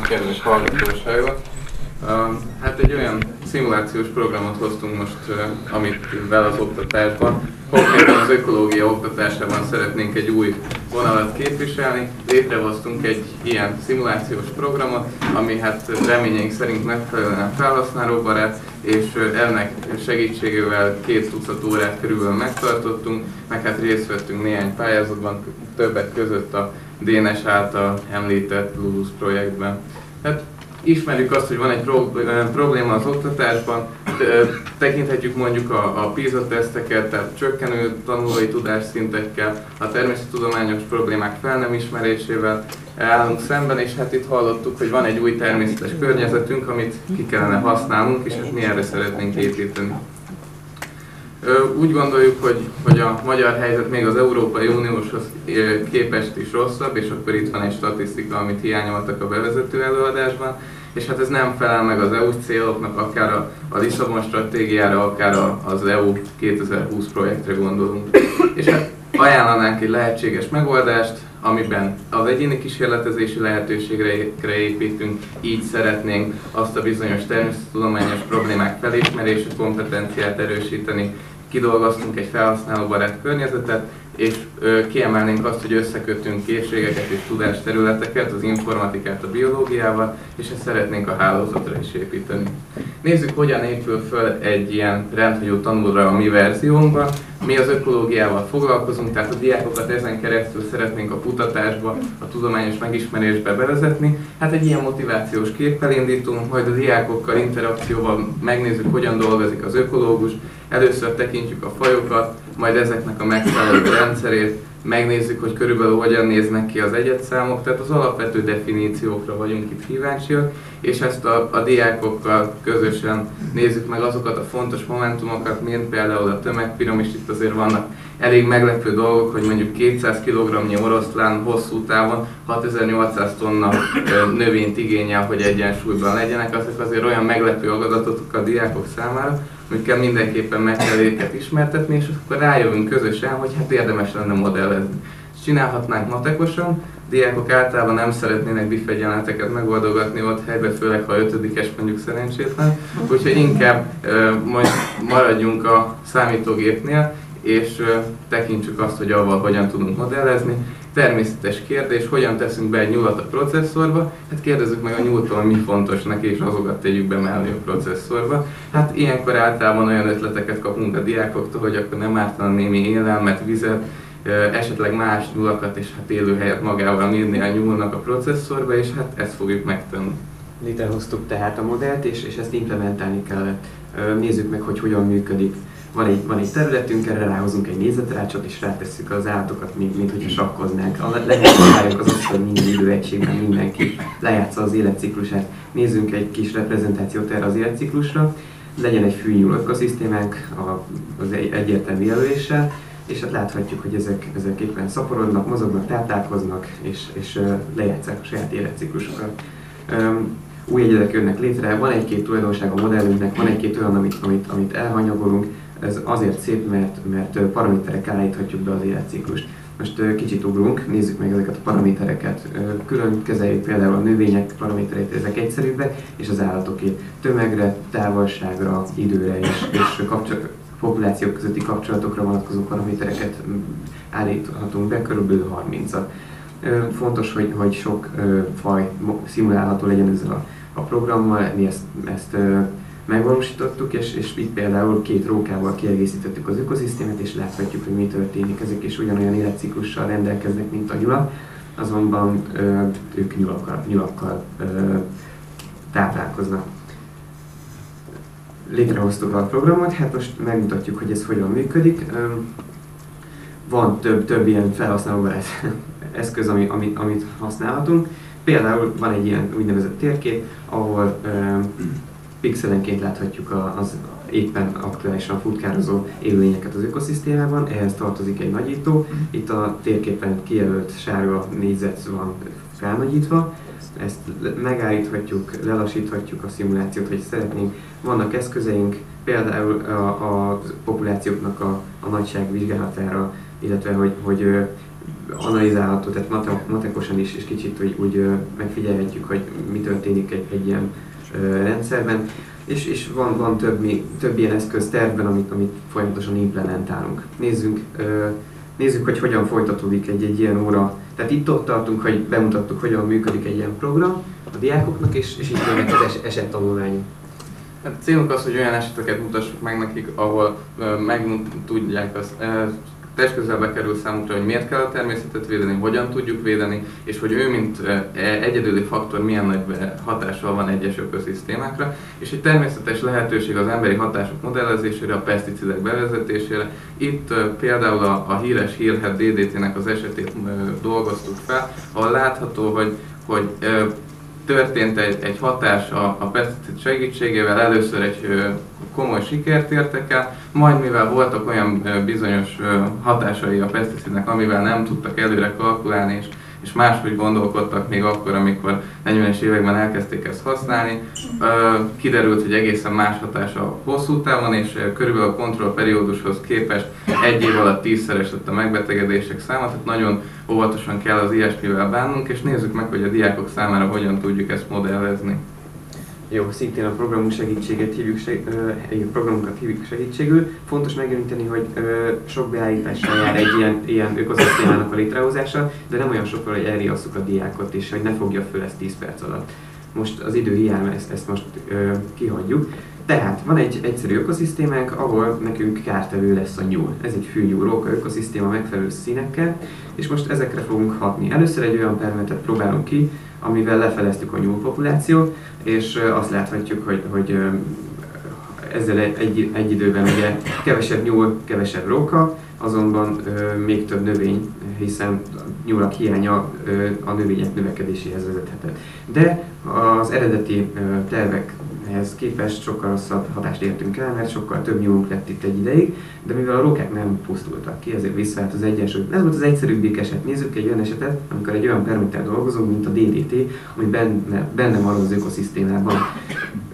kívánok, kedves hallgatóságot! Hát egy olyan szimulációs programot hoztunk most, amit vel az oktatásban. Konkrétan az ökológia oktatásában szeretnénk egy új vonalat képviselni. Létrehoztunk egy ilyen szimulációs programot, ami hát reményeink szerint megfelelően felhasználóbarát, és ennek segítségével két tucat órát körülbelül megtartottunk, meg hát részt vettünk néhány pályázatban, többek között a DNS által említett Lulus projektben. Hát ismerjük azt, hogy van egy probléma az oktatásban, tekinthetjük mondjuk a, a PISA teszteket, tehát csökkenő tanulói tudásszintekkel, a természettudományos problémák fel nem ismerésével állunk szemben, és hát itt hallottuk, hogy van egy új természetes környezetünk, amit ki kellene használnunk, és hát mi erre szeretnénk építeni. Úgy gondoljuk, hogy, hogy a magyar helyzet még az Európai Unióshoz képest is rosszabb, és akkor itt van egy statisztika, amit hiányoltak a bevezető előadásban, és hát ez nem felel meg az EU céloknak, akár a, a Lisszabon stratégiára, akár a, az EU 2020 projektre gondolunk. És hát ajánlanánk egy lehetséges megoldást, amiben az egyéni kísérletezési lehetőségre építünk, így szeretnénk azt a bizonyos természettudományos problémák felismerése kompetenciát erősíteni, kidolgoztunk egy felhasználóbarát környezetet, és kiemelnénk azt, hogy összekötünk készségeket és tudásterületeket, az informatikát a biológiával, és ezt szeretnénk a hálózatra is építeni. Nézzük, hogyan épül föl egy ilyen rendhagyó tanulóra a mi verziónkban. Mi az ökológiával foglalkozunk, tehát a diákokat ezen keresztül szeretnénk a kutatásba, a tudományos megismerésbe bevezetni. Hát egy ilyen motivációs képpel indítunk, majd a diákokkal interakcióval megnézzük, hogyan dolgozik az ökológus, Először tekintjük a fajokat, majd ezeknek a megfelelő rendszerét, megnézzük, hogy körülbelül hogyan néznek ki az egyetszámok, tehát az alapvető definíciókra vagyunk itt kíváncsiak, és ezt a, a diákokkal közösen nézzük meg azokat a fontos momentumokat, mint például a tömegpiramis, itt azért vannak elég meglepő dolgok, hogy mondjuk 200 kg oroszlán hosszú távon 6800 tonna növényt igényel, hogy egyensúlyban legyenek, azok azért olyan meglepő adatok a diákok számára, amikkel mindenképpen meg kell őket ismertetni, és akkor rájövünk közösen, hogy hát érdemes lenne modellezni. Ezt csinálhatnánk matekosan, diákok általában nem szeretnének bifegyenleteket megoldogatni ott helyben, főleg ha ötödikes mondjuk szerencsétlen, úgyhogy inkább majd maradjunk a számítógépnél, és tekintsük azt, hogy avval hogyan tudunk modellezni. Természetes kérdés, hogyan teszünk be egy nyulat a processzorba? Hát kérdezzük meg a nyúltól, mi fontos neki, és azokat tegyük be mellé a processzorba. Hát ilyenkor általában olyan ötleteket kapunk a diákoktól, hogy akkor nem ártana némi élelmet, vizet, esetleg más nyulakat és hát élőhelyet magával írni a nyúlnak a processzorba, és hát ezt fogjuk megtenni. Létrehoztuk tehát a modellt, és, és ezt implementálni kellett. Nézzük meg, hogy hogyan működik van egy, van egy területünk, erre ráhozunk egy nézetrácsot, és rátesszük az állatokat, mint, mint hogyha sakkoznánk. A lehetőségünk az az, hogy minden időegységben mindenki lejátsza az életciklusát. Nézzünk egy kis reprezentációt erre az életciklusra, legyen egy fűnyúl ökoszisztémánk az egyértelmű jelöléssel, és hát láthatjuk, hogy ezek, ezek éppen szaporodnak, mozognak, táplálkoznak, és, és lejátszák a saját életciklusokat. Új egyedek jönnek létre, van egy-két tulajdonság a modellünknek, van egy-két olyan, amit, amit, amit elhanyagolunk, ez azért szép, mert, mert paraméterekkel állíthatjuk be az életciklust. Most kicsit ugrunk, nézzük meg ezeket a paramétereket. Külön kezeljük például a növények paramétereit, ezek egyszerűbbek, és az állatoké tömegre, távolságra, időre és, és kapcsolat, populációk közötti kapcsolatokra vonatkozó paramétereket állíthatunk be, körülbelül 30-at. Fontos, hogy, hogy sok faj szimulálható legyen ezzel a, a programmal, mi ezt, ezt megvalósítottuk, és, és itt például két rókával kiegészítettük az ökoszisztémát, és láthatjuk, hogy mi történik. Ezek is ugyanolyan életciklussal rendelkeznek, mint a nyulak, azonban ö, ők nyulakkal, nyulakkal ö, táplálkoznak. Létrehoztuk a programot, hát most megmutatjuk, hogy ez hogyan működik. Ö, van több, több ilyen felhasználóbarát eszköz, ami, amit, amit használhatunk. Például van egy ilyen úgynevezett térkép, ahol ö, pixelenként láthatjuk az éppen aktuálisan futkározó élőlényeket az ökoszisztémában, ehhez tartozik egy nagyító. Itt a térképen kijelölt sárga négyzet van felnagyítva, ezt megállíthatjuk, lelassíthatjuk a szimulációt, hogy szeretnénk. Vannak eszközeink, például a, a populációknak a, a nagyság vizsgálatára, illetve hogy, hogy analizálható, tehát matekosan is, és kicsit úgy, úgy megfigyelhetjük, hogy mi történik egy, egy ilyen rendszerben, és, és van, van több, több ilyen eszköz tervben, amit, amit folyamatosan implementálunk. Nézzünk, nézzük, hogy hogyan folytatódik egy, egy ilyen óra. Tehát itt ott tartunk, hogy bemutattuk, hogyan működik egy ilyen program a diákoknak, és, és itt jönnek az es, esettanulmányok. Hát célunk az, hogy olyan eseteket mutassuk meg nekik, ahol meg tudják azt, testközelbe kerül számukra, hogy miért kell a természetet védeni, hogyan tudjuk védeni, és hogy ő, mint e, egyedüli faktor milyen nagy hatással van egyes ökoszisztémákra, és egy természetes lehetőség az emberi hatások modellezésére, a peszticidek bevezetésére. Itt például a, a híres hírhet DDT-nek az esetét dolgoztuk fel, ahol látható, hogy, hogy történt egy, egy hatás a, a pesticid segítségével, először egy komoly sikert értek el, majd mivel voltak olyan bizonyos hatásai a peszticidnek, amivel nem tudtak előre kalkulálni, és és máshogy gondolkodtak még akkor, amikor 40-es években elkezdték ezt használni. Kiderült, hogy egészen más hatása hosszú távon, és körülbelül a kontrollperiódushoz képest egy év alatt tízszeres lett a megbetegedések száma, tehát nagyon óvatosan kell az ilyesmivel bánnunk, és nézzük meg, hogy a diákok számára hogyan tudjuk ezt modellezni. Jó, szintén a programunk segítséget hívjuk, seg, uh, programunkat hívjuk segítségül. Fontos megjeleníteni, hogy uh, sok beállítással jár egy ilyen, ilyen ökoszisztémának a létrehozása, de nem olyan sokkal, hogy elriasszuk a diákot, és hogy ne fogja föl ezt 10 perc alatt. Most az idő hiány, ezt, ezt most uh, kihagyjuk. Tehát van egy egyszerű ökoszisztémánk, ahol nekünk kártevő lesz a nyúl. Ez egy fűnyúl róka ökoszisztéma megfelelő színekkel, és most ezekre fogunk hatni. Először egy olyan permetet próbálunk ki, amivel lefeleztük a nyúlpopulációt, és azt láthatjuk, hogy, hogy ezzel egy, egy időben ugye kevesebb nyúl, kevesebb róka, azonban ö, még több növény, hiszen nyúlak hiánya ö, a növények növekedéséhez vezethetett. De az eredeti ö, tervekhez képest sokkal rosszabb hatást értünk el, mert sokkal több nyúlunk lett itt egy ideig, de mivel a rókák nem pusztultak ki, ezért visszaállt az egyensúly. Ez volt az egyszerűbbik eset. Nézzük egy olyan esetet, amikor egy olyan permittel dolgozunk, mint a DDT, ami benne, benne marad az ökoszisztémában.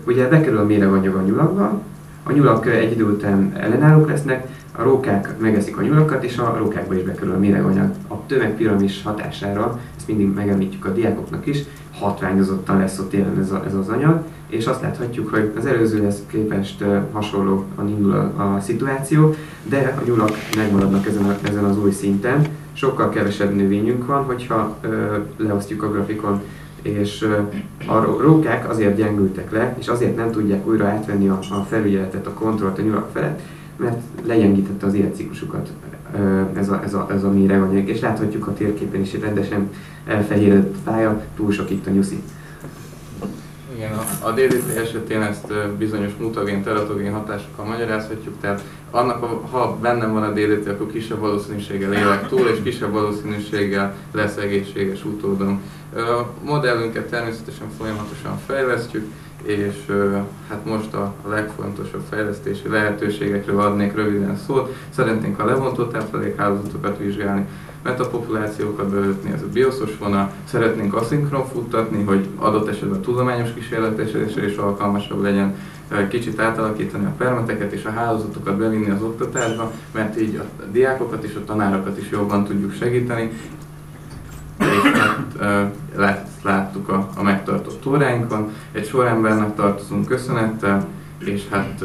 Ugye bekerül a méreganyag a nyulakba, a nyulak egy idő után ellenállók lesznek, a rókák megeszik a nyulakat, és a rókákba is bekerül a méreganyag. A tömegpiramis hatására, ezt mindig megemlítjük a diákoknak is, hatványozottan lesz ott jelen ez, a, ez az anyag, és azt láthatjuk, hogy az előzőhez képest hasonló a indul a, a szituáció, de a nyulak megmaradnak ezen, a, ezen az új szinten. Sokkal kevesebb növényünk van, hogyha uh, leosztjuk a grafikon, és uh, a rókák azért gyengültek le, és azért nem tudják újra átvenni a, a felügyeletet, a kontrollt a nyulak felett, mert legyengítette az életciklusukat ez a, ez a, ez a méreganyag, és láthatjuk a térképen is, hogy rendesen elfehéredett fája, túl sok itt a nyuszi. Igen, a, a DDT esetén ezt bizonyos mutagén, teratogén hatásokkal magyarázhatjuk, tehát annak, a, ha bennem van a DDT, akkor kisebb valószínűséggel élek túl, és kisebb valószínűséggel lesz egészséges utódom. Modellünket természetesen folyamatosan fejlesztjük, és hát most a legfontosabb fejlesztési lehetőségekről adnék röviden szót. Szeretnénk a levontó táplálékhálózatokat vizsgálni, metapopulációkat bevetni, ez a bioszos vonal, szeretnénk aszinkron futtatni, hogy adott esetben tudományos kísérletesésre is alkalmasabb legyen, kicsit átalakítani a permeteket és a hálózatokat bevinni az oktatásba, mert így a diákokat és a tanárokat is jobban tudjuk segíteni, és hát láttuk a, a megtartott óráinkon. Egy sor embernek tartozunk köszönettel, és hát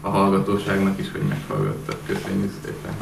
a hallgatóságnak is, hogy meghallgattak. Köszönjük szépen!